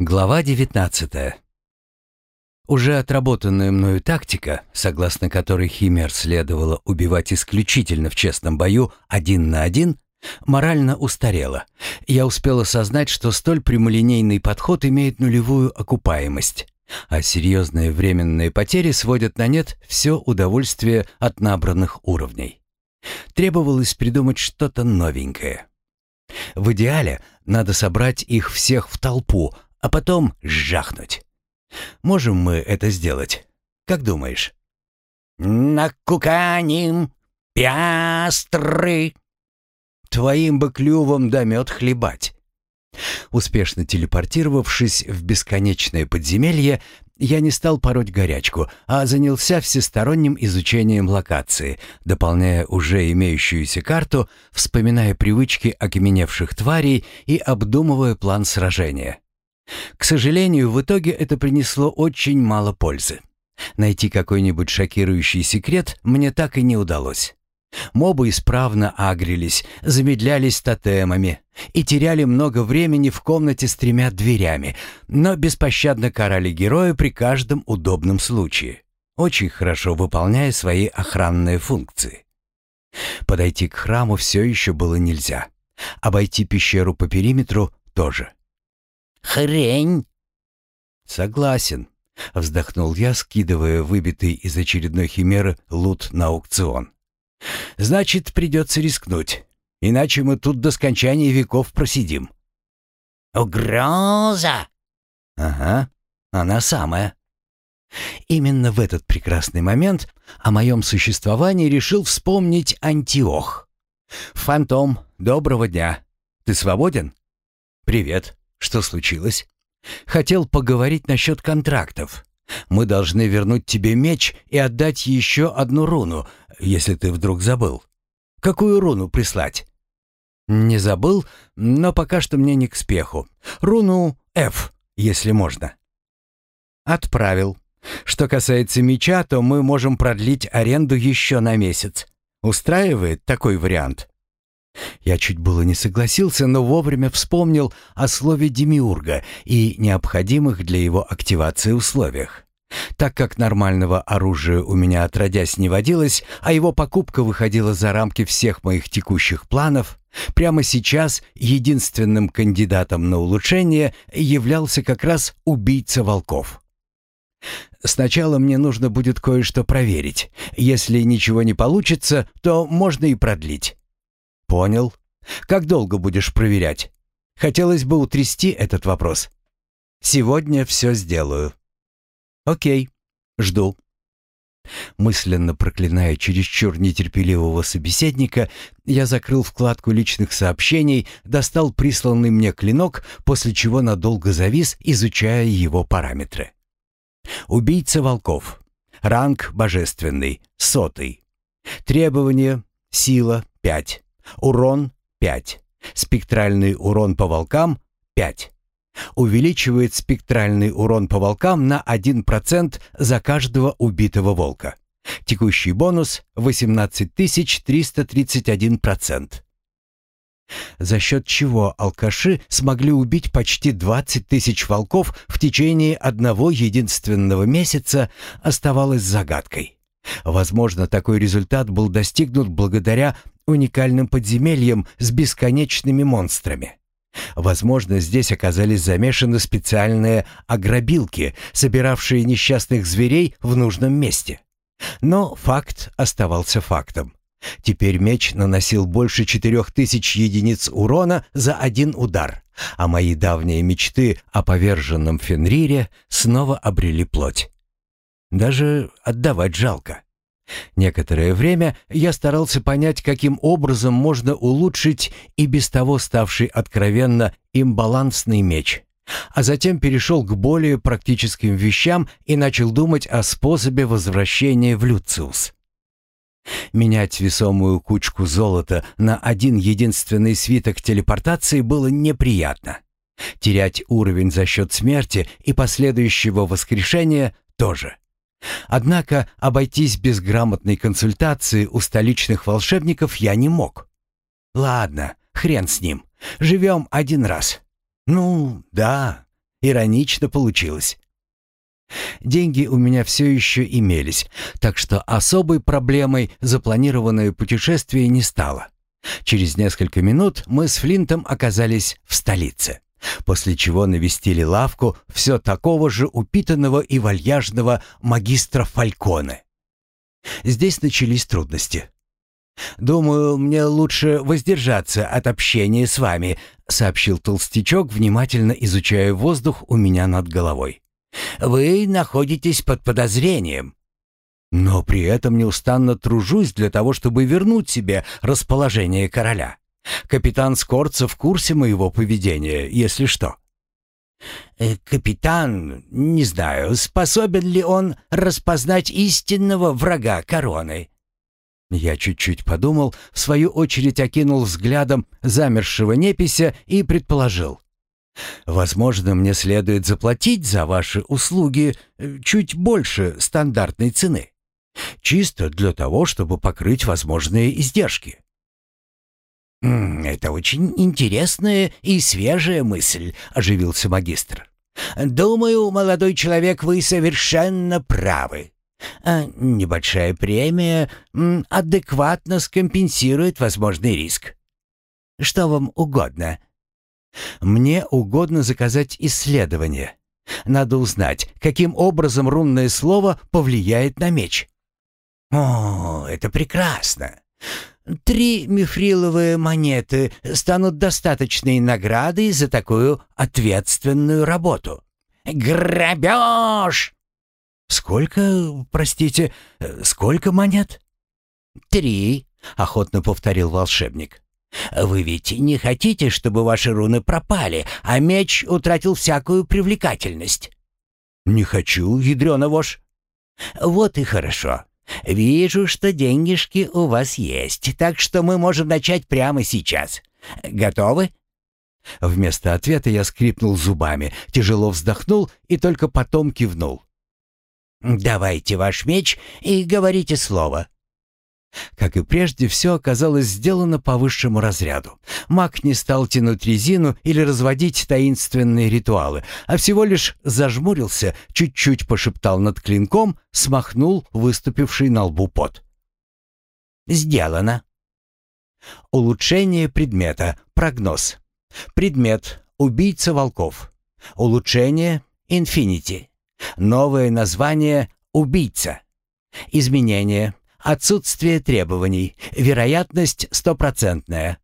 Глава 19. Уже отработанная мною тактика, согласно которой химер следовало убивать исключительно в честном бою один на один, морально устарела. Я успел осознать, что столь прямолинейный подход имеет нулевую окупаемость, а серьезные временные потери сводят на нет все удовольствие от набранных уровней. Требовалось придумать что-то новенькое. В идеале надо собрать их всех в толпу, а потом сжахнуть. Можем мы это сделать? Как думаешь? «Накуканим пястры!» Твоим бы клювом да мед хлебать. Успешно телепортировавшись в бесконечное подземелье, я не стал пороть горячку, а занялся всесторонним изучением локации, дополняя уже имеющуюся карту, вспоминая привычки окаменевших тварей и обдумывая план сражения. К сожалению, в итоге это принесло очень мало пользы. Найти какой-нибудь шокирующий секрет мне так и не удалось. Мобы исправно агрились, замедлялись тотемами и теряли много времени в комнате с тремя дверями, но беспощадно карали героя при каждом удобном случае, очень хорошо выполняя свои охранные функции. Подойти к храму все еще было нельзя. Обойти пещеру по периметру тоже. Хрень!» «Согласен», — вздохнул я, скидывая выбитый из очередной химеры лут на аукцион. «Значит, придется рискнуть, иначе мы тут до скончания веков просидим». «Угроза!» «Ага, она самая». Именно в этот прекрасный момент о моем существовании решил вспомнить Антиох. «Фантом, доброго дня. Ты свободен?» «Привет. Что случилось? Хотел поговорить насчет контрактов. Мы должны вернуть тебе меч и отдать еще одну руну, если ты вдруг забыл. Какую руну прислать? Не забыл, но пока что мне не к спеху. Руну F, если можно. Отправил. Что касается меча, то мы можем продлить аренду еще на месяц. Устраивает такой вариант? Я чуть было не согласился, но вовремя вспомнил о слове «демиурга» и необходимых для его активации условиях. Так как нормального оружия у меня отродясь не водилось, а его покупка выходила за рамки всех моих текущих планов, прямо сейчас единственным кандидатом на улучшение являлся как раз убийца волков. Сначала мне нужно будет кое-что проверить. Если ничего не получится, то можно и продлить. «Понял. Как долго будешь проверять? Хотелось бы утрясти этот вопрос. Сегодня все сделаю». «Окей. Жду». Мысленно проклиная чересчур нетерпеливого собеседника, я закрыл вкладку личных сообщений, достал присланный мне клинок, после чего надолго завис, изучая его параметры. Убийца волков. Ранг божественный. Сотый. Требования. Сила 5. Урон 5. Спектральный урон по волкам 5. Увеличивает спектральный урон по волкам на 1% за каждого убитого волка. Текущий бонус 18331%. За счет чего алкаши смогли убить почти 20 тысяч волков в течение одного единственного месяца, оставалось загадкой. Возможно, такой результат был достигнут благодаря уникальным подземельем с бесконечными монстрами. Возможно, здесь оказались замешаны специальные ограбилки, собиравшие несчастных зверей в нужном месте. Но факт оставался фактом. Теперь меч наносил больше четырех тысяч единиц урона за один удар, а мои давние мечты о поверженном Фенрире снова обрели плоть. Даже отдавать жалко. Некоторое время я старался понять, каким образом можно улучшить и без того ставший откровенно имбалансный меч, а затем перешел к более практическим вещам и начал думать о способе возвращения в Люциус. Менять весомую кучку золота на один единственный свиток телепортации было неприятно. Терять уровень за счет смерти и последующего воскрешения тоже. Однако обойтись без грамотной консультации у столичных волшебников я не мог. Ладно, хрен с ним. Живем один раз. Ну, да, Иронично получилось. Деньги у меня все еще имелись, так что особой проблемой запланированное путешествие не стало. Через несколько минут мы с Флинтом оказались в столице, после чего навестили лавку все такого же упитанного и вальяжного магистра Фальконе. Здесь начались трудности. «Думаю, мне лучше воздержаться от общения с вами», сообщил толстячок, внимательно изучая воздух у меня над головой. «Вы находитесь под подозрением». «Но при этом неустанно тружусь для того, чтобы вернуть себе расположение короля. Капитан Скорца в курсе моего поведения, если что». Э, «Капитан, не знаю, способен ли он распознать истинного врага короны?» Я чуть-чуть подумал, в свою очередь окинул взглядом замершего непися и предположил. «Возможно, мне следует заплатить за ваши услуги э, чуть больше стандартной цены. Чисто для того, чтобы покрыть возможные издержки». «Это очень интересная и свежая мысль», — оживился магистр. «Думаю, молодой человек, вы совершенно правы. А небольшая премия адекватно скомпенсирует возможный риск. Что вам угодно?» «Мне угодно заказать исследование. Надо узнать, каким образом рунное слово повлияет на меч». «О, это прекрасно. Три мифриловые монеты станут достаточной наградой за такую ответственную работу». «Грабеж!» «Сколько, простите, сколько монет?» «Три», — охотно повторил волшебник. «Вы ведь не хотите, чтобы ваши руны пропали, а меч утратил всякую привлекательность?» «Не хочу, ядрёна вошь». «Вот и хорошо. Вижу, что денежки у вас есть, так что мы можем начать прямо сейчас. Готовы?» Вместо ответа я скрипнул зубами, тяжело вздохнул и только потом кивнул. «Давайте ваш меч и говорите слово». Как и прежде, все оказалось сделано по высшему разряду. Маг не стал тянуть резину или разводить таинственные ритуалы, а всего лишь зажмурился, чуть-чуть пошептал над клинком, смахнул выступивший на лбу пот. «Сделано». Улучшение предмета. Прогноз. Предмет. Убийца волков. Улучшение. Инфинити. Новое название «Убийца». Изменение. Отсутствие требований. Вероятность стопроцентная.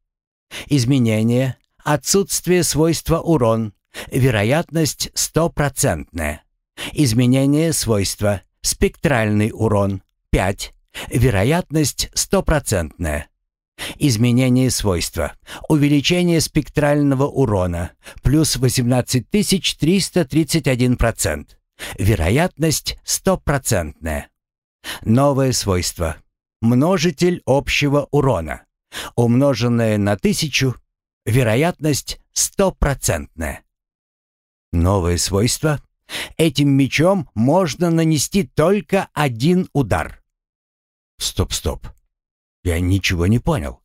Изменение. Отсутствие свойства урон. Вероятность стопроцентная. Изменение свойства. Спектральный урон. 5. Вероятность стопроцентная. Изменение свойства. Увеличение спектрального урона. Плюс 18331%. Вероятность стопроцентная. Новое свойство. Множитель общего урона. Умноженное на тысячу. Вероятность стопроцентная. Новое свойство. Этим мечом можно нанести только один удар. Стоп-стоп. Я ничего не понял.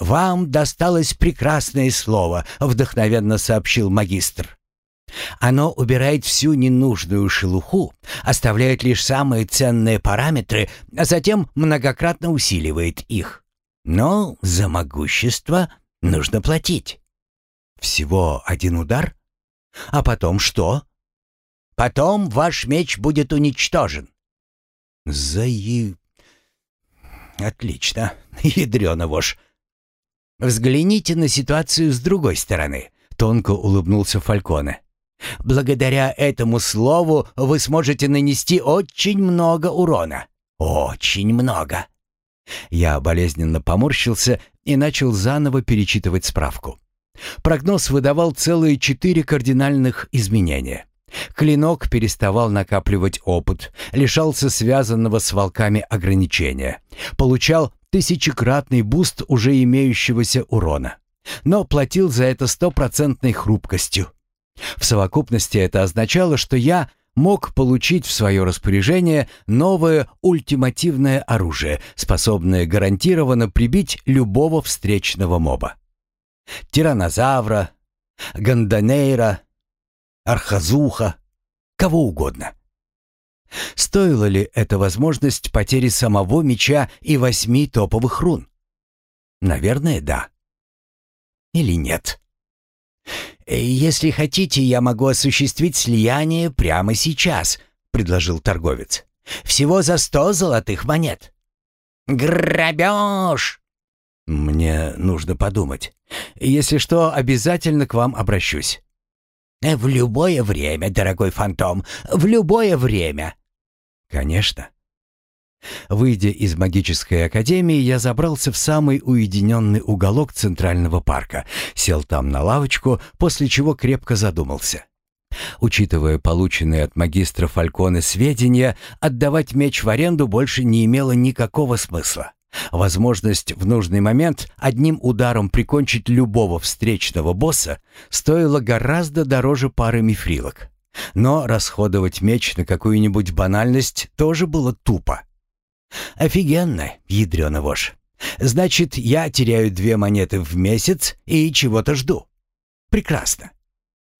«Вам досталось прекрасное слово», — вдохновенно сообщил магистр. Оно убирает всю ненужную шелуху, оставляет лишь самые ценные параметры, а затем многократно усиливает их. Но за могущество нужно платить. Всего один удар? А потом что? Потом ваш меч будет уничтожен. Заи... Отлично, ядрёна вошь. Взгляните на ситуацию с другой стороны, тонко улыбнулся Фальконе. Благодаря этому слову вы сможете нанести очень много урона. Очень много. Я болезненно поморщился и начал заново перечитывать справку. Прогноз выдавал целые четыре кардинальных изменения. Клинок переставал накапливать опыт, лишался связанного с волками ограничения, получал тысячекратный буст уже имеющегося урона, но платил за это стопроцентной хрупкостью. В совокупности это означало, что я мог получить в свое распоряжение новое ультимативное оружие, способное гарантированно прибить любого встречного моба. Тиранозавра, Ганданейра, архазуха, кого угодно. Стоила ли эта возможность потери самого меча и восьми топовых рун? Наверное, да. Или нет? «Если хотите, я могу осуществить слияние прямо сейчас», — предложил торговец. «Всего за сто золотых монет». «Грабеж!» «Мне нужно подумать. Если что, обязательно к вам обращусь». «В любое время, дорогой фантом, в любое время». «Конечно». Выйдя из магической академии, я забрался в самый уединенный уголок Центрального парка, сел там на лавочку, после чего крепко задумался. Учитывая полученные от магистра Фальконы сведения, отдавать меч в аренду больше не имело никакого смысла. Возможность в нужный момент одним ударом прикончить любого встречного босса стоила гораздо дороже пары мифрилок. Но расходовать меч на какую-нибудь банальность тоже было тупо. «Офигенно, ядрёна вошь. Значит, я теряю две монеты в месяц и чего-то жду. Прекрасно.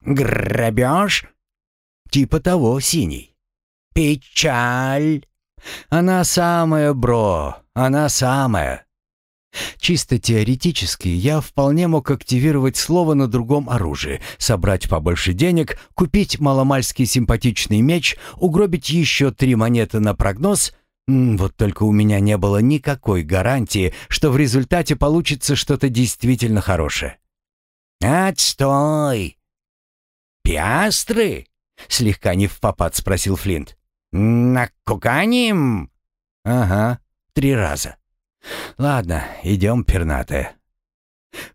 Грабеж? Типа того, синий. Печаль. Она самая, бро, она самая. Чисто теоретически я вполне мог активировать слово на другом оружии, собрать побольше денег, купить маломальский симпатичный меч, угробить еще три монеты на прогноз. Вот только у меня не было никакой гарантии, что в результате получится что-то действительно хорошее. «Отстой!» «Пиастры?» — слегка не в попад спросил Флинт. «Накуканим?» «Ага, три раза». «Ладно, идем, пернатая».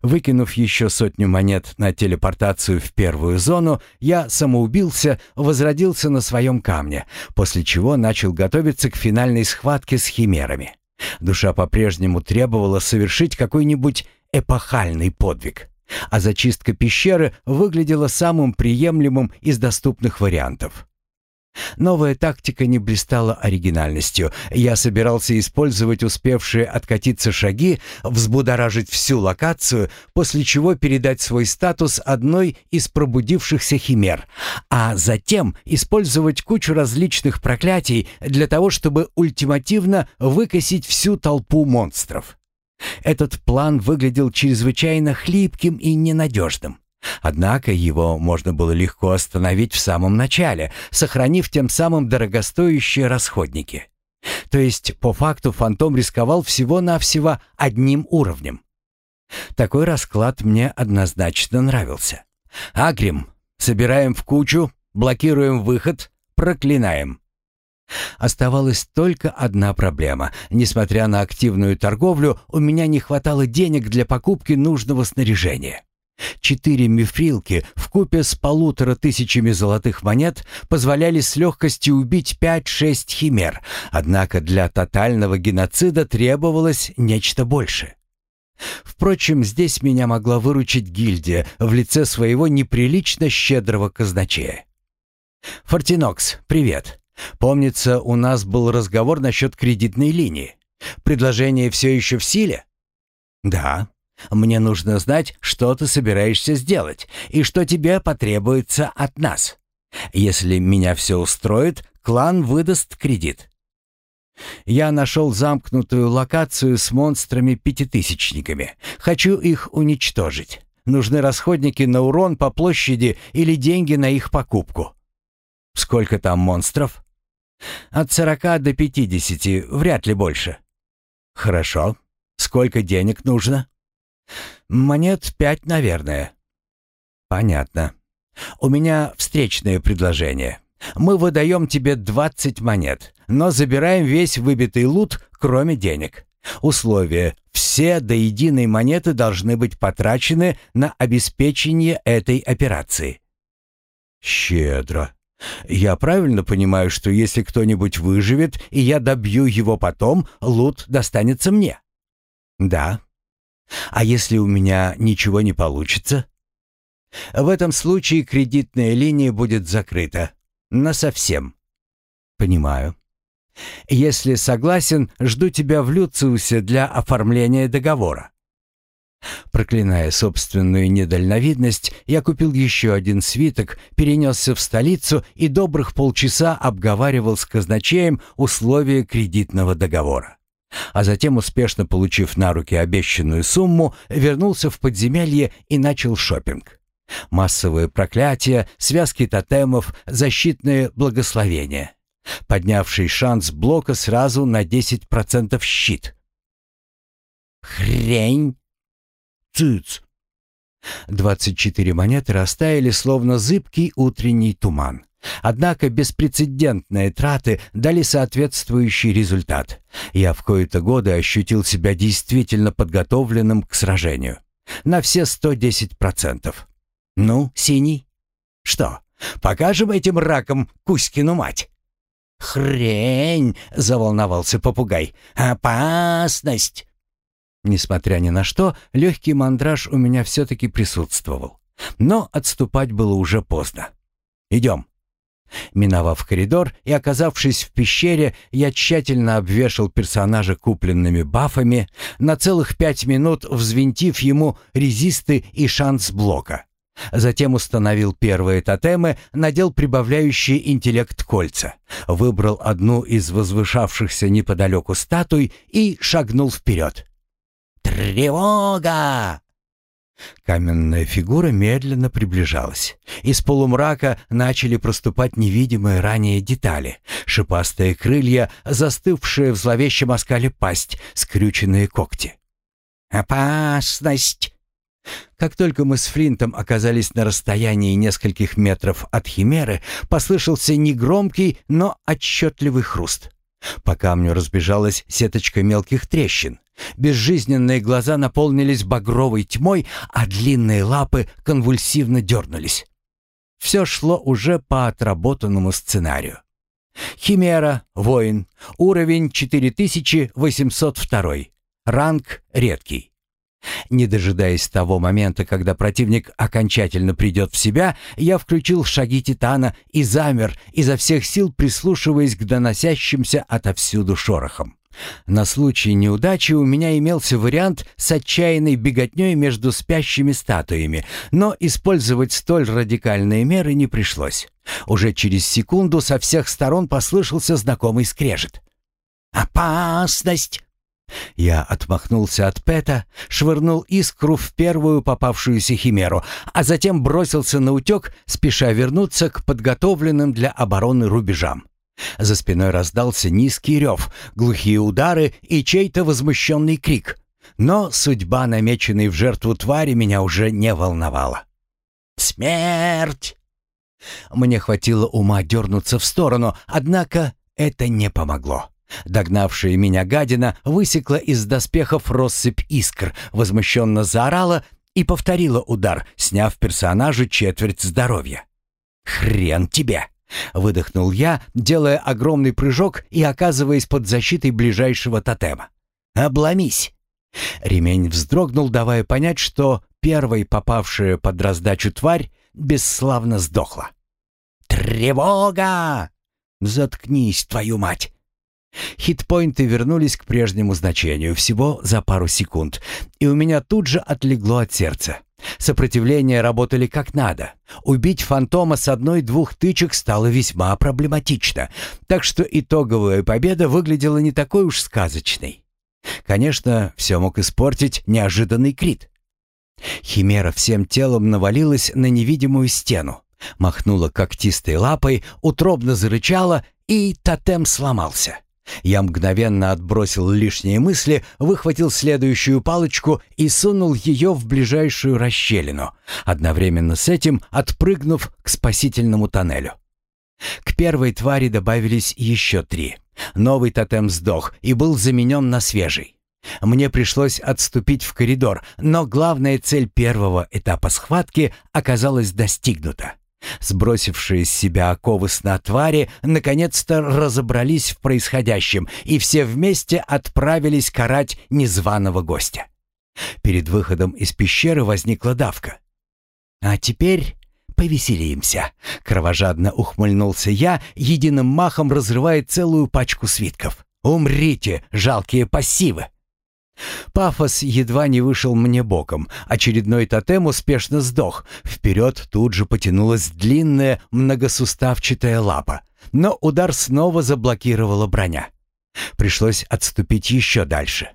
Выкинув еще сотню монет на телепортацию в первую зону, я самоубился, возродился на своем камне, после чего начал готовиться к финальной схватке с химерами. Душа по-прежнему требовала совершить какой-нибудь эпохальный подвиг, а зачистка пещеры выглядела самым приемлемым из доступных вариантов. Новая тактика не блистала оригинальностью. Я собирался использовать успевшие откатиться шаги, взбудоражить всю локацию, после чего передать свой статус одной из пробудившихся химер, а затем использовать кучу различных проклятий для того, чтобы ультимативно выкосить всю толпу монстров. Этот план выглядел чрезвычайно хлипким и ненадежным. Однако его можно было легко остановить в самом начале, сохранив тем самым дорогостоящие расходники. То есть, по факту, фантом рисковал всего-навсего одним уровнем. Такой расклад мне однозначно нравился. Агрим, собираем в кучу, блокируем выход, проклинаем. Оставалась только одна проблема. Несмотря на активную торговлю, у меня не хватало денег для покупки нужного снаряжения. Четыре мифрилки в купе с полутора тысячами золотых монет позволяли с легкостью убить пять-шесть химер, однако для тотального геноцида требовалось нечто большее. Впрочем, здесь меня могла выручить гильдия в лице своего неприлично щедрого казначея. «Фортинокс, привет. Помнится, у нас был разговор насчет кредитной линии. Предложение все еще в силе?» «Да», мне нужно знать, что ты собираешься сделать и что тебе потребуется от нас. Если меня все устроит, клан выдаст кредит. Я нашел замкнутую локацию с монстрами-пятитысячниками. Хочу их уничтожить. Нужны расходники на урон по площади или деньги на их покупку. Сколько там монстров? От сорока до пятидесяти, вряд ли больше. Хорошо. Сколько денег нужно? Монет пять, наверное. Понятно. У меня встречное предложение. Мы выдаем тебе двадцать монет, но забираем весь выбитый лут, кроме денег. Условие. Все до единой монеты должны быть потрачены на обеспечение этой операции. Щедро. Я правильно понимаю, что если кто-нибудь выживет, и я добью его потом, лут достанется мне? Да, а если у меня ничего не получится? В этом случае кредитная линия будет закрыта. Насовсем. Понимаю. Если согласен, жду тебя в Люциусе для оформления договора. Проклиная собственную недальновидность, я купил еще один свиток, перенесся в столицу и добрых полчаса обговаривал с казначеем условия кредитного договора. А затем, успешно получив на руки обещанную сумму, вернулся в подземелье и начал шопинг. Массовые проклятия, связки тотемов, защитные благословения. Поднявший шанс блока сразу на 10% щит. «Хрень!» Цыц! Двадцать четыре монеты растаяли, словно зыбкий утренний туман. Однако беспрецедентные траты дали соответствующий результат. Я в кои-то годы ощутил себя действительно подготовленным к сражению. На все сто десять процентов. Ну, синий? Что, покажем этим ракам Кузькину мать? «Хрень!» — заволновался попугай. «Опасность!» Несмотря ни на что, легкий мандраж у меня все-таки присутствовал. Но отступать было уже поздно. «Идем». Миновав коридор и оказавшись в пещере, я тщательно обвешал персонажа купленными бафами, на целых пять минут взвинтив ему резисты и шанс блока. Затем установил первые тотемы, надел прибавляющие интеллект кольца, выбрал одну из возвышавшихся неподалеку статуй и шагнул вперед. «Тревога!» Каменная фигура медленно приближалась. Из полумрака начали проступать невидимые ранее детали. Шипастые крылья, застывшие в зловещем оскале пасть, скрюченные когти. «Опасность!» Как только мы с Флинтом оказались на расстоянии нескольких метров от Химеры, послышался негромкий, но отчетливый хруст. По камню разбежалась сеточка мелких трещин. Безжизненные глаза наполнились багровой тьмой, а длинные лапы конвульсивно дернулись. Все шло уже по отработанному сценарию. Химера, воин, уровень 4802, ранг редкий. Не дожидаясь того момента, когда противник окончательно придет в себя, я включил шаги Титана и замер, изо всех сил прислушиваясь к доносящимся отовсюду шорохам. На случай неудачи у меня имелся вариант с отчаянной беготней между спящими статуями, но использовать столь радикальные меры не пришлось. Уже через секунду со всех сторон послышался знакомый скрежет. «Опасность!» Я отмахнулся от Пэта, швырнул искру в первую попавшуюся химеру, а затем бросился на утек, спеша вернуться к подготовленным для обороны рубежам. За спиной раздался низкий рев, глухие удары и чей-то возмущенный крик. Но судьба, намеченной в жертву твари, меня уже не волновала. «Смерть!» Мне хватило ума дернуться в сторону, однако это не помогло. Догнавшая меня гадина высекла из доспехов россыпь искр, возмущенно заорала и повторила удар, сняв персонажу четверть здоровья. «Хрен тебе!» — выдохнул я, делая огромный прыжок и оказываясь под защитой ближайшего тотема. «Обломись!» Ремень вздрогнул, давая понять, что первой попавшая под раздачу тварь бесславно сдохла. «Тревога!» «Заткнись, твою мать!» Хитпоинты вернулись к прежнему значению всего за пару секунд, и у меня тут же отлегло от сердца. Сопротивления работали как надо. Убить фантома с одной-двух тычек стало весьма проблематично, так что итоговая победа выглядела не такой уж сказочной. Конечно, все мог испортить неожиданный крит. Химера всем телом навалилась на невидимую стену, махнула когтистой лапой, утробно зарычала, и тотем сломался. Я мгновенно отбросил лишние мысли, выхватил следующую палочку и сунул ее в ближайшую расщелину, одновременно с этим отпрыгнув к спасительному тоннелю. К первой твари добавились еще три. Новый тотем сдох и был заменен на свежий. Мне пришлось отступить в коридор, но главная цель первого этапа схватки оказалась достигнута. Сбросившие с себя оковы сна твари наконец-то разобрались в происходящем и все вместе отправились карать незваного гостя. Перед выходом из пещеры возникла давка. «А теперь повеселимся», — кровожадно ухмыльнулся я, единым махом разрывая целую пачку свитков. «Умрите, жалкие пассивы!» Пафос едва не вышел мне боком. Очередной тотем успешно сдох. Вперед тут же потянулась длинная многосуставчатая лапа. Но удар снова заблокировала броня. Пришлось отступить еще дальше.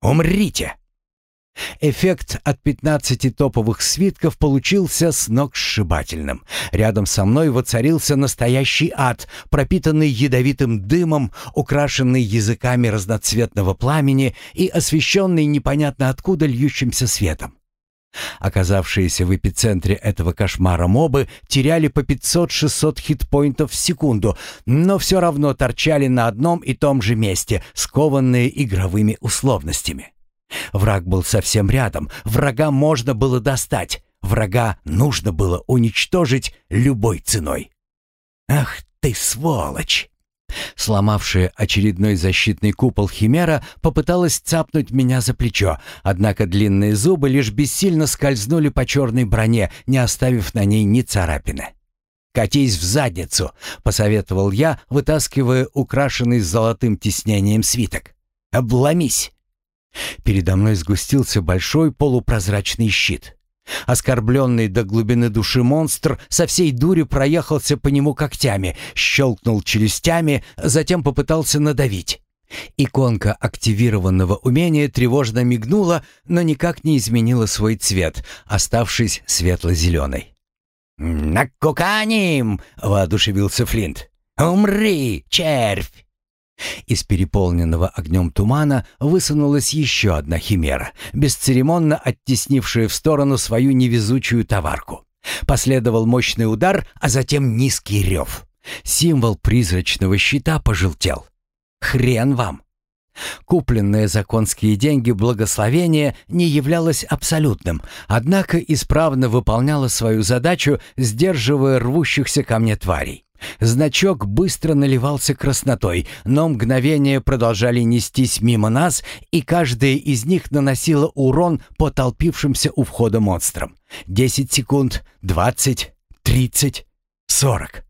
«Умрите!» Эффект от 15 топовых свитков получился с ног сшибательным. Рядом со мной воцарился настоящий ад, пропитанный ядовитым дымом, украшенный языками разноцветного пламени и освещенный непонятно откуда льющимся светом. Оказавшиеся в эпицентре этого кошмара мобы теряли по 500-600 хитпоинтов в секунду, но все равно торчали на одном и том же месте, скованные игровыми условностями. Враг был совсем рядом, врага можно было достать, врага нужно было уничтожить любой ценой. «Ах ты сволочь!» Сломавшая очередной защитный купол Химера попыталась цапнуть меня за плечо, однако длинные зубы лишь бессильно скользнули по черной броне, не оставив на ней ни царапины. «Катись в задницу!» — посоветовал я, вытаскивая украшенный золотым тиснением свиток. «Обломись!» Передо мной сгустился большой полупрозрачный щит. Оскорбленный до глубины души монстр со всей дури проехался по нему когтями, щелкнул челюстями, затем попытался надавить. Иконка активированного умения тревожно мигнула, но никак не изменила свой цвет, оставшись светло-зеленой. «Накуканим!» — воодушевился Флинт. «Умри, червь!» Из переполненного огнем тумана высунулась еще одна химера, бесцеремонно оттеснившая в сторону свою невезучую товарку. Последовал мощный удар, а затем низкий рев. Символ призрачного щита пожелтел. «Хрен вам!» Купленное за конские деньги благословение не являлось абсолютным, однако исправно выполняло свою задачу, сдерживая рвущихся ко мне тварей. Значок быстро наливался краснотой, но мгновения продолжали нестись мимо нас, и каждая из них наносила урон по толпившимся у входа монстрам. Десять секунд, двадцать, тридцать, сорок.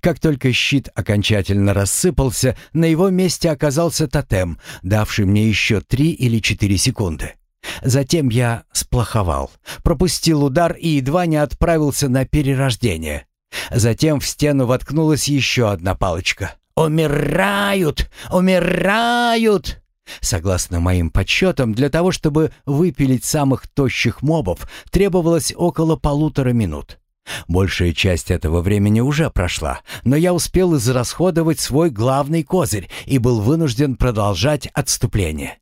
Как только щит окончательно рассыпался, на его месте оказался тотем, давший мне еще три или четыре секунды. Затем я сплоховал, пропустил удар и едва не отправился на перерождение. Затем в стену воткнулась еще одна палочка. «Умирают! Умирают!» Согласно моим подсчетам, для того, чтобы выпилить самых тощих мобов, требовалось около полутора минут. Большая часть этого времени уже прошла, но я успел израсходовать свой главный козырь и был вынужден продолжать отступление.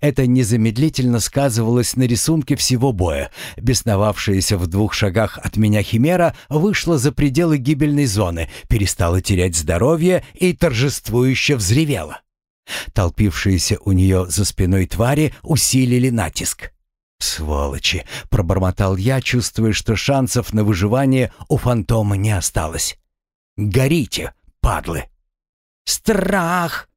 Это незамедлительно сказывалось на рисунке всего боя. Бесновавшаяся в двух шагах от меня химера вышла за пределы гибельной зоны, перестала терять здоровье и торжествующе взревела. Толпившиеся у нее за спиной твари усилили натиск. «Сволочи!» — пробормотал я, чувствуя, что шансов на выживание у фантома не осталось. «Горите, падлы!» «Страх!»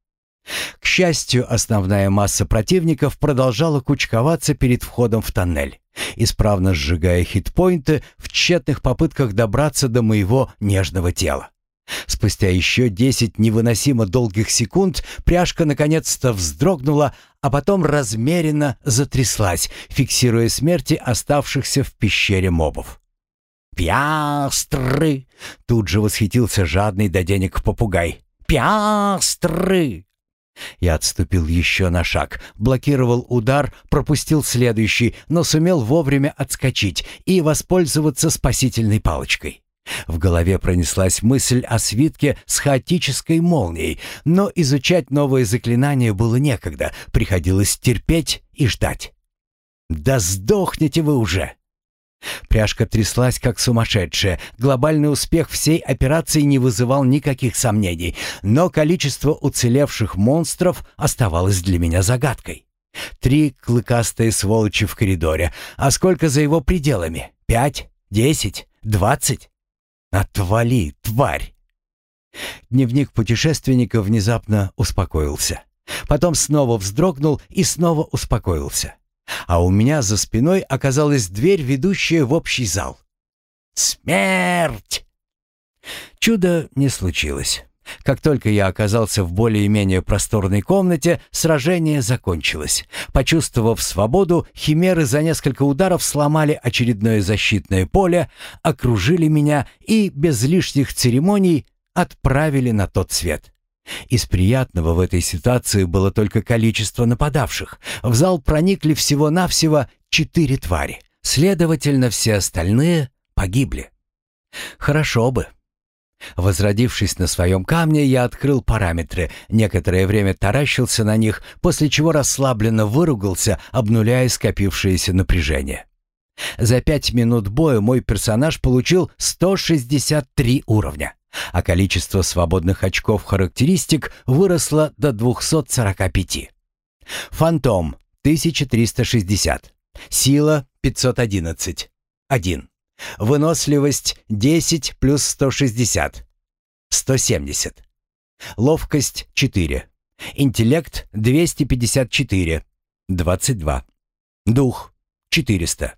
К счастью, основная масса противников продолжала кучковаться перед входом в тоннель, исправно сжигая хитпоинты в тщетных попытках добраться до моего нежного тела. Спустя еще десять невыносимо долгих секунд пряжка наконец-то вздрогнула, а потом размеренно затряслась, фиксируя смерти оставшихся в пещере мобов. «Пиастры!» — тут же восхитился жадный до денег попугай. «Пиастры!» Я отступил еще на шаг, блокировал удар, пропустил следующий, но сумел вовремя отскочить и воспользоваться спасительной палочкой. В голове пронеслась мысль о свитке с хаотической молнией, но изучать новое заклинание было некогда, приходилось терпеть и ждать. «Да сдохните вы уже!» Пряжка тряслась, как сумасшедшая. Глобальный успех всей операции не вызывал никаких сомнений, но количество уцелевших монстров оставалось для меня загадкой. Три клыкастые сволочи в коридоре, а сколько за его пределами? Пять? Десять? Двадцать? Отвали, тварь! Дневник путешественника внезапно успокоился. Потом снова вздрогнул и снова успокоился а у меня за спиной оказалась дверь, ведущая в общий зал. «Смерть!» Чудо не случилось. Как только я оказался в более-менее просторной комнате, сражение закончилось. Почувствовав свободу, химеры за несколько ударов сломали очередное защитное поле, окружили меня и без лишних церемоний отправили на тот свет. Из приятного в этой ситуации было только количество нападавших. В зал проникли всего-навсего четыре твари. Следовательно, все остальные погибли. Хорошо бы. Возродившись на своем камне, я открыл параметры, некоторое время таращился на них, после чего расслабленно выругался, обнуляя скопившееся напряжение. За пять минут боя мой персонаж получил 163 уровня, а количество свободных очков характеристик выросло до 245. Фантом 1360. Сила 511. 1. Выносливость 10 плюс 160. 170. Ловкость 4. Интеллект 254. 22. Дух 400.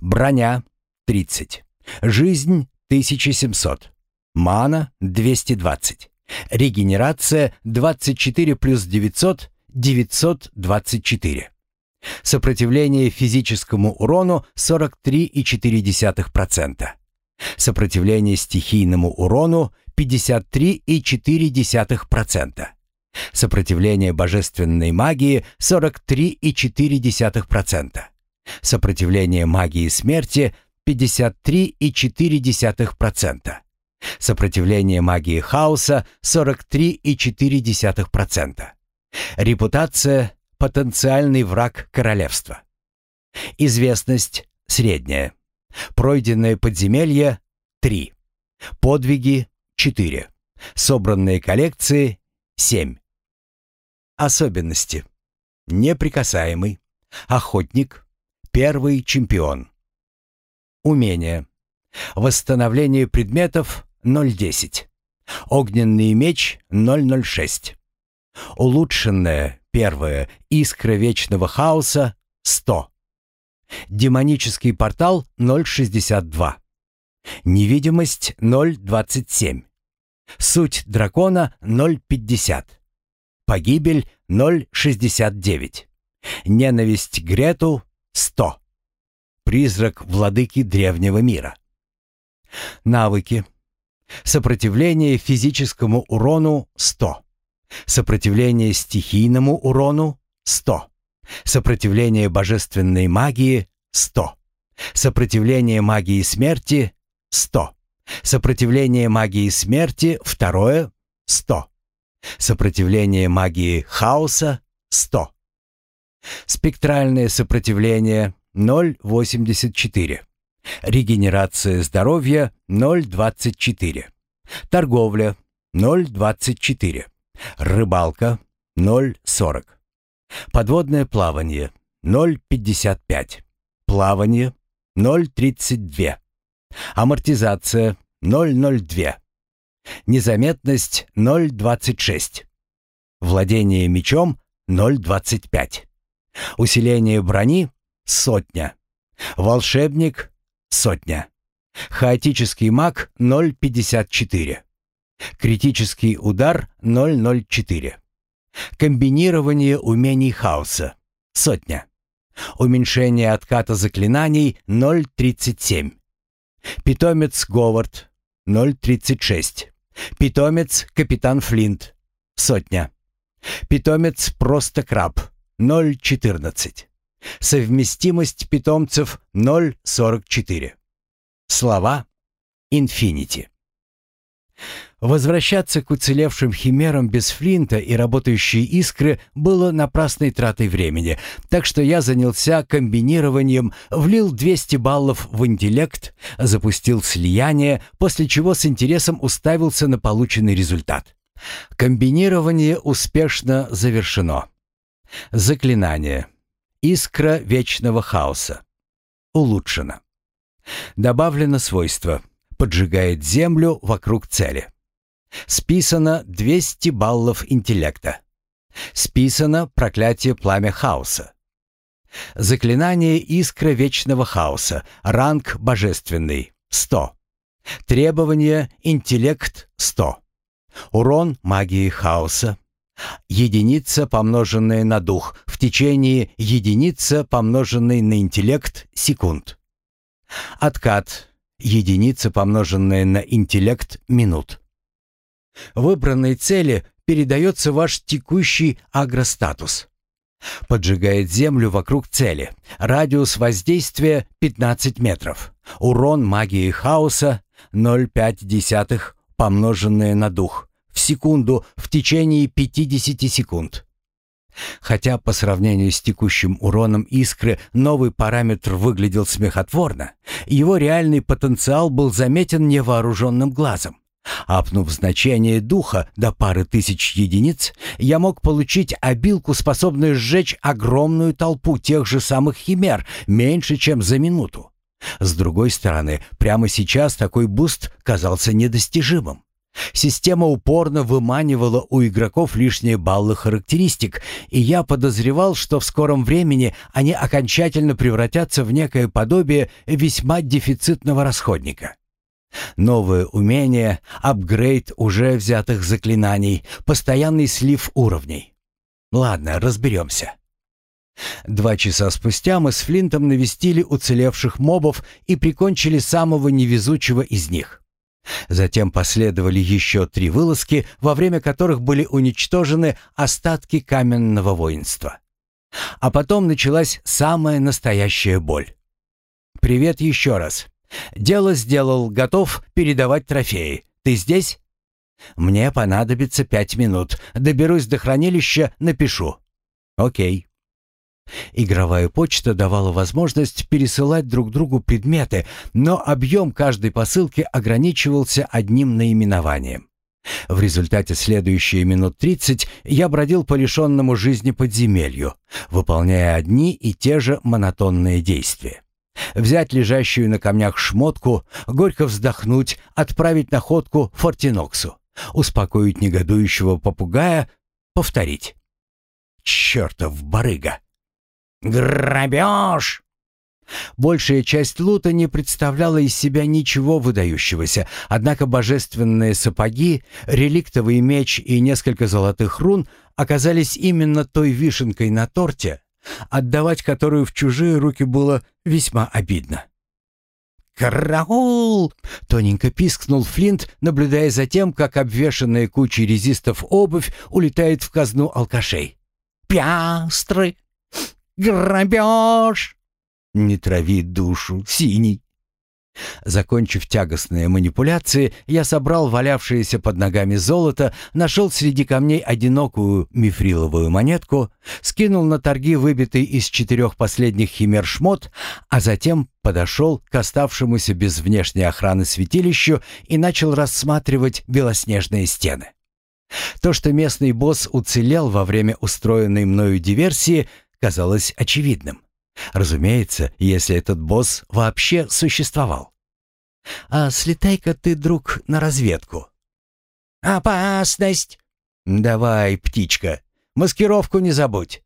Броня 30. Жизнь 1700. Мана 220. Регенерация 24 плюс 900 924. Сопротивление физическому урону 43,4%. Сопротивление стихийному урону 53,4%. Сопротивление божественной магии 43,4%. Сопротивление магии смерти 53,4%. Сопротивление магии хаоса 43,4%. Репутация Потенциальный враг королевства. Известность средняя. Пройденное подземелье 3. Подвиги 4. Собранные коллекции 7. Особенности. Неприкасаемый. Охотник. Первый чемпион. Умение. Восстановление предметов 0.10. Огненный меч 0.06. Улучшенное Первое. Искра вечного хаоса 100. Демонический портал 062. Невидимость 027. Суть дракона 050. Погибель 069. Ненависть Грету 100. Призрак владыки древнего мира. Навыки. Сопротивление физическому урону 100. Сопротивление стихийному урону – 100. Сопротивление божественной магии – 100. Сопротивление магии смерти – 100. Сопротивление магии смерти – второе – 100. Сопротивление магии хаоса – 100. Спектральное сопротивление – 0,84. Регенерация здоровья – 0,24. Торговля – 0,24. Рыбалка 0,40. Подводное плавание 0,55. Плавание 0,32. Амортизация 0,02. Незаметность 0,26. Владение мечом 0,25. Усиление брони сотня. Волшебник сотня. Хаотический маг 0,54. Критический удар 004. Комбинирование умений хаоса. Сотня. Уменьшение отката заклинаний 0.37. Питомец Говард 0.36. Питомец Капитан Флинт. Сотня. Питомец Просто Краб 0.14. Совместимость питомцев 0.44. Слова Инфинити. Возвращаться к уцелевшим химерам без флинта и работающей искры было напрасной тратой времени, так что я занялся комбинированием, влил 200 баллов в интеллект, запустил слияние, после чего с интересом уставился на полученный результат. Комбинирование успешно завершено. Заклинание. Искра вечного хаоса. Улучшено. Добавлено свойство. Поджигает землю вокруг цели. Списано 200 баллов интеллекта. Списано проклятие пламя хаоса. Заклинание искра вечного хаоса. Ранг божественный. 100. Требование интеллект 100. Урон магии хаоса. Единица, помноженная на дух, в течение единица, помноженной на интеллект, секунд. Откат. Единица, помноженная на интеллект, минут. Выбранной цели передается ваш текущий агростатус. Поджигает землю вокруг цели. Радиус воздействия 15 метров. Урон магии хаоса 0,5 помноженное на дух в секунду в течение 50 секунд. Хотя по сравнению с текущим уроном искры новый параметр выглядел смехотворно, его реальный потенциал был заметен невооруженным глазом. Апнув значение духа до пары тысяч единиц, я мог получить обилку, способную сжечь огромную толпу тех же самых химер меньше, чем за минуту. С другой стороны, прямо сейчас такой буст казался недостижимым. Система упорно выманивала у игроков лишние баллы характеристик, и я подозревал, что в скором времени они окончательно превратятся в некое подобие весьма дефицитного расходника. Новое умение, апгрейд уже взятых заклинаний, постоянный слив уровней. Ладно, разберемся. Два часа спустя мы с Флинтом навестили уцелевших мобов и прикончили самого невезучего из них. Затем последовали еще три вылазки, во время которых были уничтожены остатки каменного воинства. А потом началась самая настоящая боль. «Привет еще раз. Дело сделал, готов передавать трофеи. Ты здесь?» «Мне понадобится пять минут. Доберусь до хранилища, напишу». «Окей». Игровая почта давала возможность пересылать друг другу предметы, но объем каждой посылки ограничивался одним наименованием. В результате следующие минут 30 я бродил по лишенному жизни подземелью, выполняя одни и те же монотонные действия. Взять лежащую на камнях шмотку, горько вздохнуть, отправить находку Фортиноксу, успокоить негодующего попугая, повторить. «Чертов барыга!» «Грабеж!» Большая часть лута не представляла из себя ничего выдающегося, однако божественные сапоги, реликтовый меч и несколько золотых рун оказались именно той вишенкой на торте, отдавать которую в чужие руки было весьма обидно. «Караул!» — тоненько пискнул Флинт, наблюдая за тем, как обвешанная кучей резистов обувь улетает в казну алкашей. «Пястры! Грабеж!» «Не трави душу, синий!» Закончив тягостные манипуляции, я собрал валявшееся под ногами золото, нашел среди камней одинокую мифриловую монетку, скинул на торги выбитый из четырех последних химер шмот, а затем подошел к оставшемуся без внешней охраны святилищу и начал рассматривать белоснежные стены. То, что местный босс уцелел во время устроенной мною диверсии, казалось очевидным. Разумеется, если этот босс вообще существовал. А слетай-ка ты, друг, на разведку. Опасность! Давай, птичка, маскировку не забудь.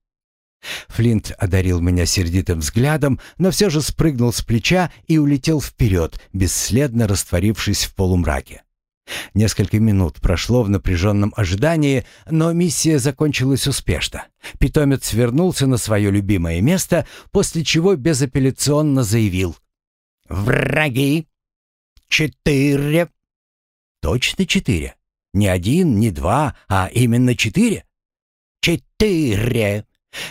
Флинт одарил меня сердитым взглядом, но все же спрыгнул с плеча и улетел вперед, бесследно растворившись в полумраке. Несколько минут прошло в напряженном ожидании, но миссия закончилась успешно. Питомец вернулся на свое любимое место, после чего безапелляционно заявил. «Враги! Четыре!» «Точно четыре? Не один, не два, а именно четыре?» «Четыре!»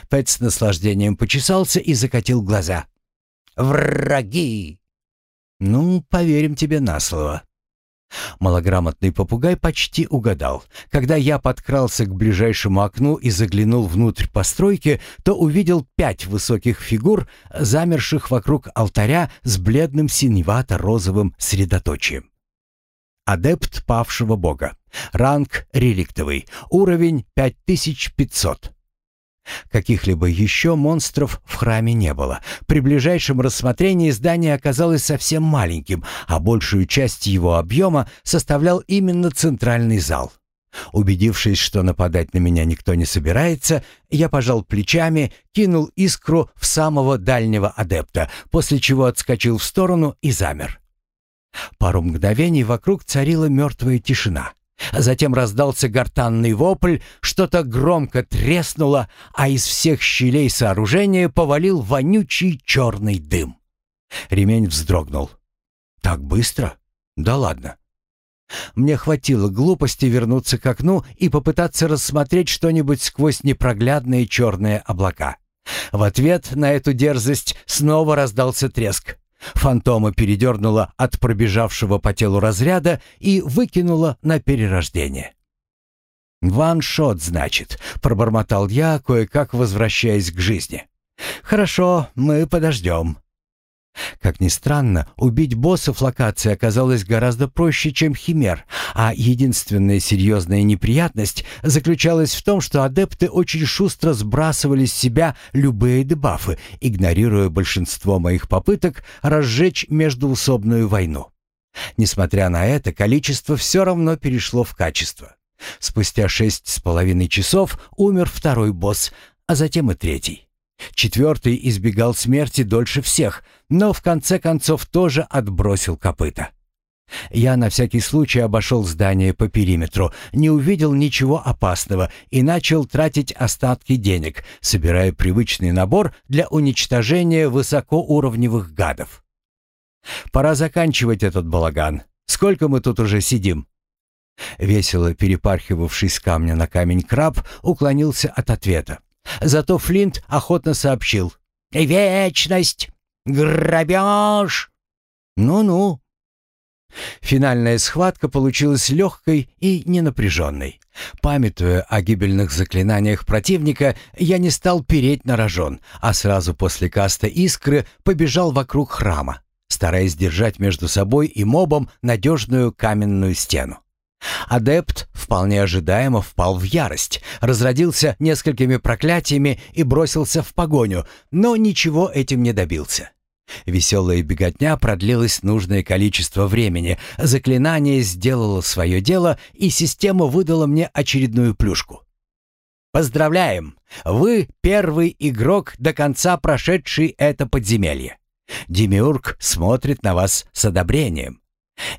Пэт с наслаждением почесался и закатил глаза. «Враги!» «Ну, поверим тебе на слово». Малограмотный попугай почти угадал. Когда я подкрался к ближайшему окну и заглянул внутрь постройки, то увидел пять высоких фигур, замерших вокруг алтаря с бледным синевато-розовым средоточием. Адепт павшего бога. Ранг реликтовый. Уровень 5500. Каких-либо еще монстров в храме не было. При ближайшем рассмотрении здание оказалось совсем маленьким, а большую часть его объема составлял именно центральный зал. Убедившись, что нападать на меня никто не собирается, я пожал плечами, кинул искру в самого дальнего адепта, после чего отскочил в сторону и замер. Пару мгновений вокруг царила мертвая тишина. Затем раздался гортанный вопль, что-то громко треснуло, а из всех щелей сооружения повалил вонючий черный дым. Ремень вздрогнул. «Так быстро? Да ладно». Мне хватило глупости вернуться к окну и попытаться рассмотреть что-нибудь сквозь непроглядные черные облака. В ответ на эту дерзость снова раздался треск. Фантома передернула от пробежавшего по телу разряда и выкинула на перерождение. «Ваншот, значит», — пробормотал я, кое-как возвращаясь к жизни. «Хорошо, мы подождем». Как ни странно, убить боссов локации оказалось гораздо проще, чем химер, а единственная серьезная неприятность заключалась в том, что адепты очень шустро сбрасывали с себя любые дебафы, игнорируя большинство моих попыток разжечь междуусобную войну. Несмотря на это, количество все равно перешло в качество. Спустя шесть с половиной часов умер второй босс, а затем и третий. Четвертый избегал смерти дольше всех, но в конце концов тоже отбросил копыта. Я на всякий случай обошел здание по периметру, не увидел ничего опасного и начал тратить остатки денег, собирая привычный набор для уничтожения высокоуровневых гадов. Пора заканчивать этот балаган. Сколько мы тут уже сидим? Весело перепархивавший с камня на камень краб уклонился от ответа. Зато Флинт охотно сообщил. «Вечность! Грабеж!» «Ну-ну». Финальная схватка получилась легкой и ненапряженной. Памятуя о гибельных заклинаниях противника, я не стал переть на рожон, а сразу после каста искры побежал вокруг храма, стараясь держать между собой и мобом надежную каменную стену. Адепт вполне ожидаемо впал в ярость, разродился несколькими проклятиями и бросился в погоню, но ничего этим не добился. Веселая беготня продлилась нужное количество времени, заклинание сделало свое дело, и система выдала мне очередную плюшку. «Поздравляем! Вы первый игрок, до конца прошедший это подземелье. Демиург смотрит на вас с одобрением.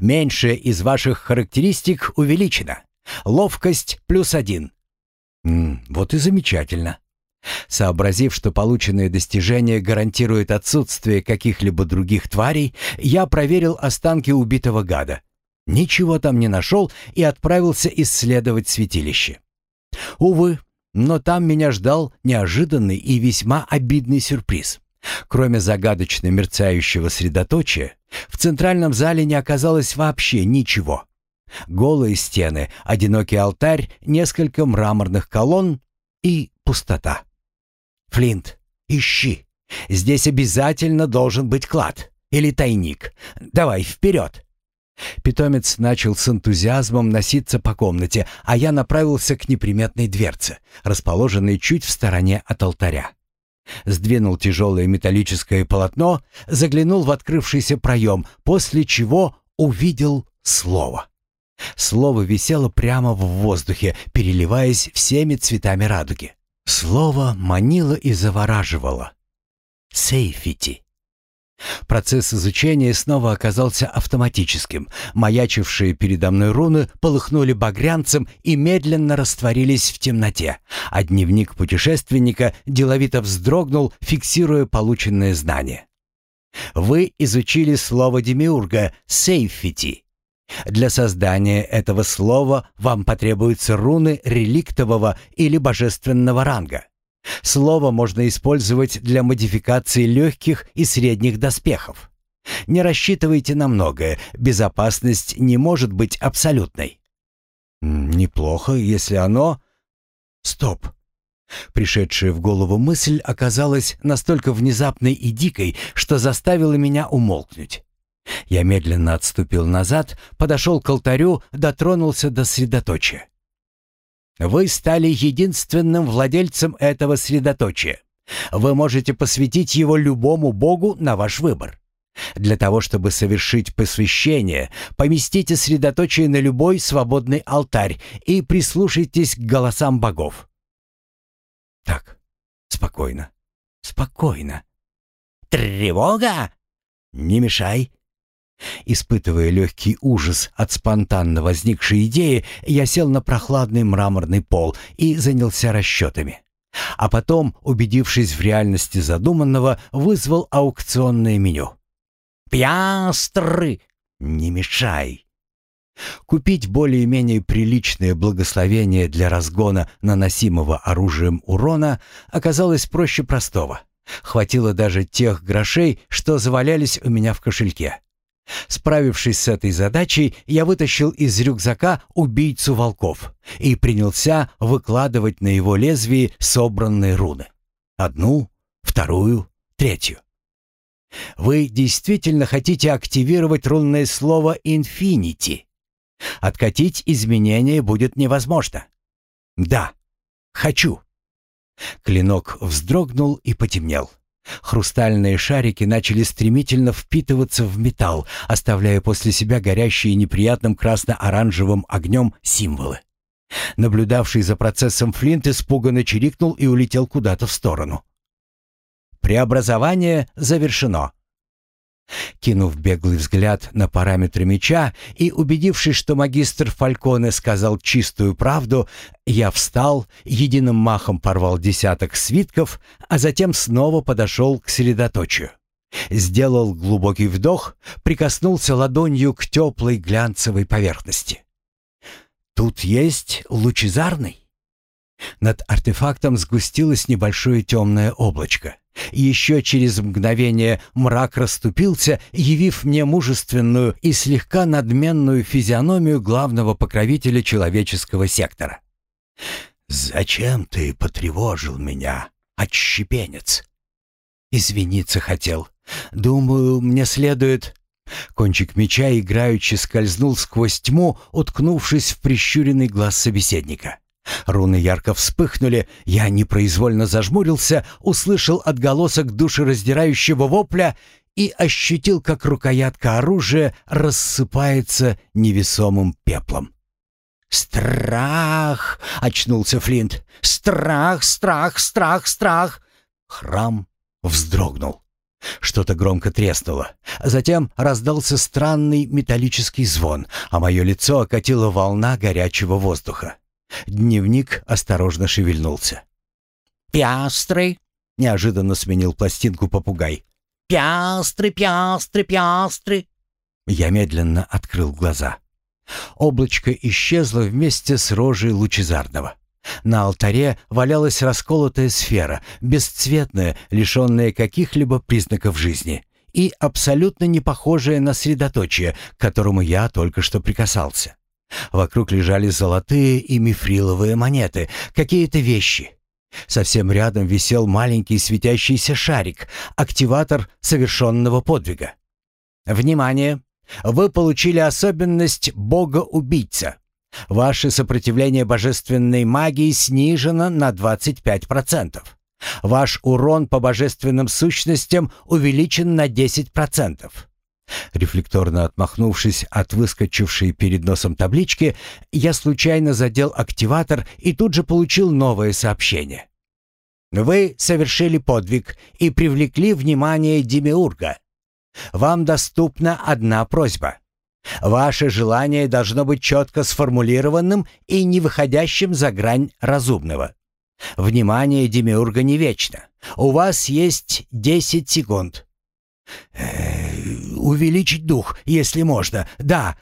Меньшее из ваших характеристик увеличено. Ловкость плюс один. -м, вот и замечательно. Сообразив, что полученные достижения гарантируют отсутствие каких-либо других тварей, я проверил останки убитого гада. Ничего там не нашел и отправился исследовать святилище. Увы, но там меня ждал неожиданный и весьма обидный сюрприз. Кроме загадочно мерцающего средоточия, в центральном зале не оказалось вообще ничего. Голые стены, одинокий алтарь, несколько мраморных колонн и пустота. «Флинт, ищи. Здесь обязательно должен быть клад. Или тайник. Давай, вперед!» Питомец начал с энтузиазмом носиться по комнате, а я направился к неприметной дверце, расположенной чуть в стороне от алтаря. Сдвинул тяжелое металлическое полотно, заглянул в открывшийся проем, после чего увидел слово. Слово висело прямо в воздухе, переливаясь всеми цветами радуги. Слово манило и завораживало. «Сейфити». Процесс изучения снова оказался автоматическим. Маячившие передо мной руны полыхнули багрянцем и медленно растворились в темноте, а дневник путешественника деловито вздрогнул, фиксируя полученные знания. Вы изучили слово Демиурга «сейфити». Для создания этого слова вам потребуются руны реликтового или божественного ранга. Слово можно использовать для модификации легких и средних доспехов. Не рассчитывайте на многое, безопасность не может быть абсолютной. Неплохо, если оно... Стоп. Пришедшая в голову мысль оказалась настолько внезапной и дикой, что заставила меня умолкнуть. Я медленно отступил назад, подошел к алтарю, дотронулся до средоточия. Вы стали единственным владельцем этого средоточия. Вы можете посвятить его любому богу на ваш выбор. Для того, чтобы совершить посвящение, поместите средоточие на любой свободный алтарь и прислушайтесь к голосам богов. Так, спокойно, спокойно. Тревога! Не мешай. Испытывая легкий ужас от спонтанно возникшей идеи, я сел на прохладный мраморный пол и занялся расчетами. А потом, убедившись в реальности задуманного, вызвал аукционное меню. «Пиастры! Не мешай!» Купить более-менее приличное благословение для разгона наносимого оружием урона оказалось проще простого. Хватило даже тех грошей, что завалялись у меня в кошельке. Справившись с этой задачей, я вытащил из рюкзака убийцу волков и принялся выкладывать на его лезвии собранные руны. Одну, вторую, третью. Вы действительно хотите активировать рунное слово «инфинити»? Откатить изменения будет невозможно. Да, хочу. Клинок вздрогнул и потемнел. Хрустальные шарики начали стремительно впитываться в металл, оставляя после себя горящие неприятным красно-оранжевым огнем символы. Наблюдавший за процессом Флинт испуганно чирикнул и улетел куда-то в сторону. «Преобразование завершено», Кинув беглый взгляд на параметры меча и убедившись, что магистр Фальконе сказал чистую правду, я встал, единым махом порвал десяток свитков, а затем снова подошел к средоточию. Сделал глубокий вдох, прикоснулся ладонью к теплой глянцевой поверхности. «Тут есть лучезарный?» Над артефактом сгустилось небольшое темное облачко. Еще через мгновение мрак расступился, явив мне мужественную и слегка надменную физиономию главного покровителя человеческого сектора. «Зачем ты потревожил меня, отщепенец?» «Извиниться хотел. Думаю, мне следует...» Кончик меча играючи скользнул сквозь тьму, уткнувшись в прищуренный глаз собеседника. Руны ярко вспыхнули, я непроизвольно зажмурился, услышал отголосок душераздирающего вопля и ощутил, как рукоятка оружия рассыпается невесомым пеплом. «Страх!» — очнулся Флинт. «Страх, страх, страх, страх!» Храм вздрогнул. Что-то громко треснуло. Затем раздался странный металлический звон, а мое лицо окатила волна горячего воздуха. Дневник осторожно шевельнулся. «Пястры!» — неожиданно сменил пластинку попугай. «Пястры, пястры, пястры!» Я медленно открыл глаза. Облачко исчезло вместе с рожей лучезарного. На алтаре валялась расколотая сфера, бесцветная, лишенная каких-либо признаков жизни, и абсолютно не похожая на средоточие, к которому я только что прикасался. Вокруг лежали золотые и мифриловые монеты, какие-то вещи. Совсем рядом висел маленький светящийся шарик, активатор совершенного подвига. «Внимание! Вы получили особенность бога-убийца. Ваше сопротивление божественной магии снижено на 25%. Ваш урон по божественным сущностям увеличен на 10%. Рефлекторно отмахнувшись от выскочившей перед носом таблички, я случайно задел активатор и тут же получил новое сообщение. «Вы совершили подвиг и привлекли внимание Демиурга. Вам доступна одна просьба. Ваше желание должно быть четко сформулированным и не выходящим за грань разумного. Внимание Демиурга не вечно. У вас есть 10 секунд. «Увеличить дух, если можно, да».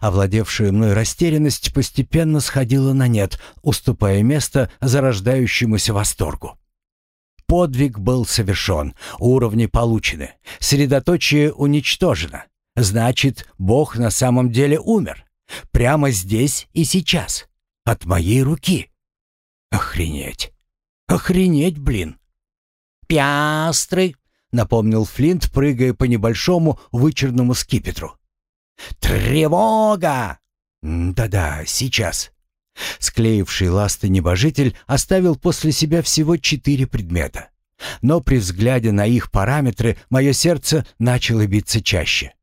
Овладевшая мной растерянность постепенно сходила на нет, уступая место зарождающемуся восторгу. Подвиг был совершен, уровни получены, средоточие уничтожено. Значит, Бог на самом деле умер. Прямо здесь и сейчас. От моей руки. Охренеть. Охренеть, блин. «Пястры!» — напомнил Флинт, прыгая по небольшому вычерному скипетру. «Тревога!» «Да-да, сейчас». Склеивший ласты небожитель оставил после себя всего четыре предмета. Но при взгляде на их параметры мое сердце начало биться чаще.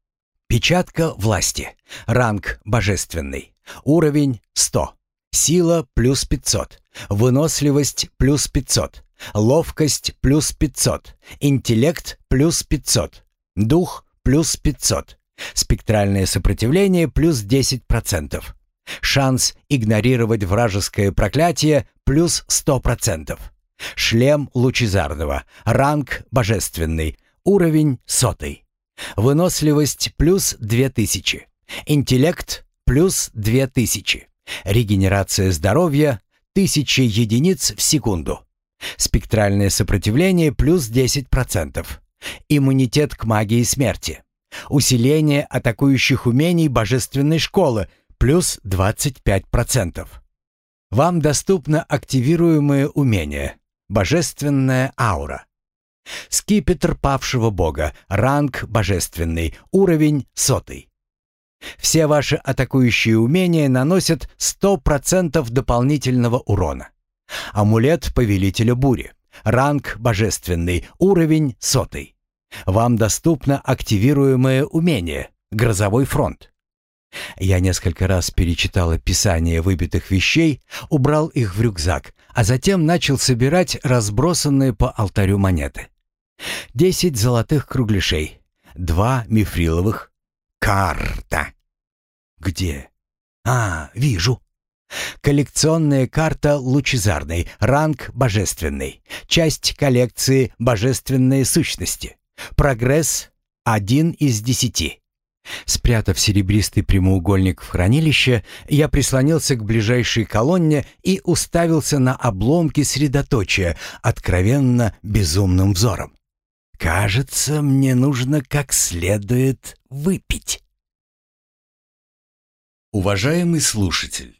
Печатка власти. Ранг божественный. Уровень 100. Сила плюс 500. Выносливость плюс 500. Ловкость плюс 500. Интеллект плюс 500. Дух плюс 500. Спектральное сопротивление плюс 10%. Шанс игнорировать вражеское проклятие плюс 100%. Шлем лучезарного. Ранг божественный. Уровень сотый. Выносливость плюс 2000. Интеллект плюс 2000. Регенерация здоровья 1000 единиц в секунду. Спектральное сопротивление плюс 10%. Иммунитет к магии смерти. Усиление атакующих умений божественной школы плюс 25%. Вам доступно активируемое умение Божественная аура. Скипетр павшего бога, ранг божественный, уровень сотый. Все ваши атакующие умения наносят 100% дополнительного урона. Амулет повелителя бури, ранг божественный, уровень сотый. Вам доступно активируемое умение «Грозовой фронт». Я несколько раз перечитал описание выбитых вещей, убрал их в рюкзак, а затем начал собирать разбросанные по алтарю монеты. Десять золотых кругляшей, два мифриловых. Карта. Где? А, вижу. Коллекционная карта лучезарной, ранг божественный. Часть коллекции божественные сущности. Прогресс один из десяти. Спрятав серебристый прямоугольник в хранилище, я прислонился к ближайшей колонне и уставился на обломки средоточия откровенно безумным взором. «Кажется, мне нужно как следует выпить». Уважаемый слушатель,